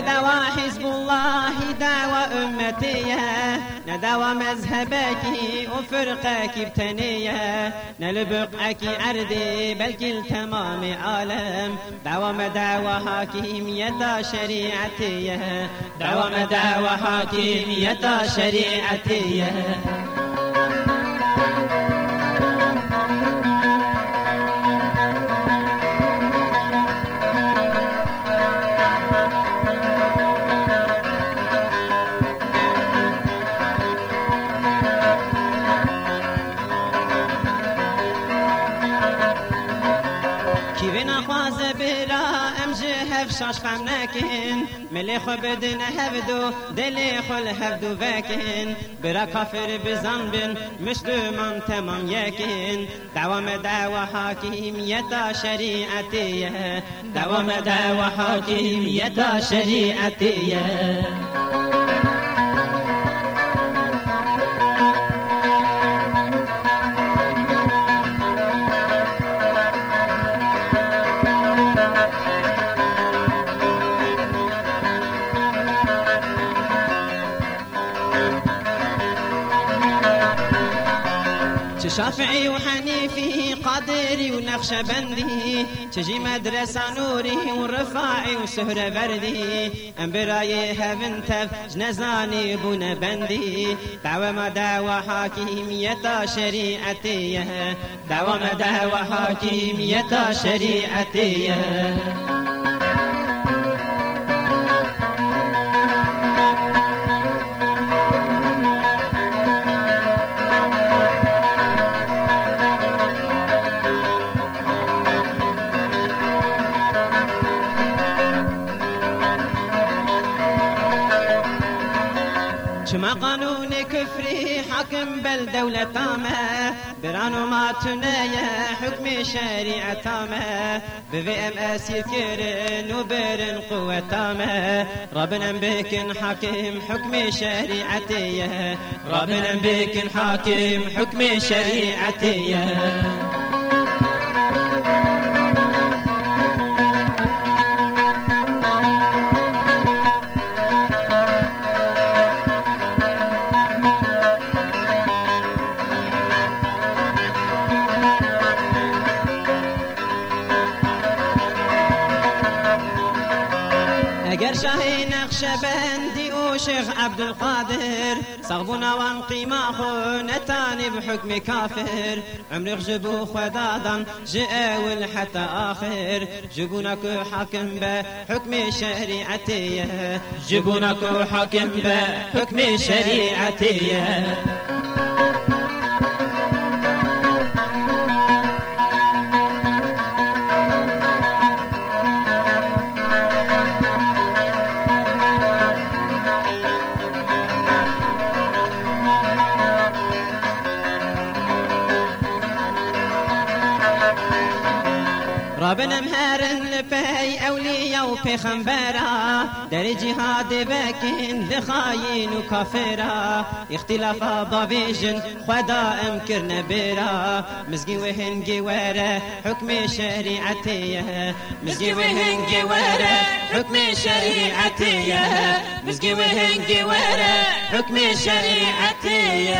دوا حزب الله دوا أمتية. ندوا مذهبك وفرقك بتنية نلبقك عردي بل تمام عالم. دوا مدعوة حاكمية شريعتية. دوا مدعوة حاكمية شريعتية. خواز بیرا امجه هف شاش خم نکن ملی خو بدن هف دو دلی خو دو وکن برا کافر بزن بین مسلمان تمام یکین. دوام دعو حاکیم حاکمیت شریعتیه. دوام دعو حاکیم حاکمیت شریعتیه. شافعي وحنيفي قادري ونقشبندي تجي مدرسة نوري ورفاعي وسهرة بردي براي هبنتف جنزاني بونا بندي دعوة ما دعوة حاكمية شريعتية دعوة ما دعوة حاكمية شريعتية شما قانون كفري حاكم بالدولة تامة؟ برانو ما تنايا حكم شريعة تامة. بفي ام اسير كيرن وبرن قوة تامة. ربنا بكن حاكم حكم شريعتية. ربنا بكن حاكم حكم شريعتية. اگر شاهی نقش بندی و شیخ عبدالقادر صغبونا وانقيما خو نتاني بحكم كافر عمري جبو خدادا جاول حتى آخر. جبونك حاكم بحكم شريعتي جبونك حاكم بحكم شريعتي ربنا مهارن لبي أوليا وبيخنبرا در جهاد بكين لخاين وكافرا. اختلاف ضبيجن خدا امكر نبرا مزقي وهنجي ورا حكم شريعتي. مزقي وهنجي ورا حكم شريعتي. مزقي وهنجي ورا حكم شريعتي.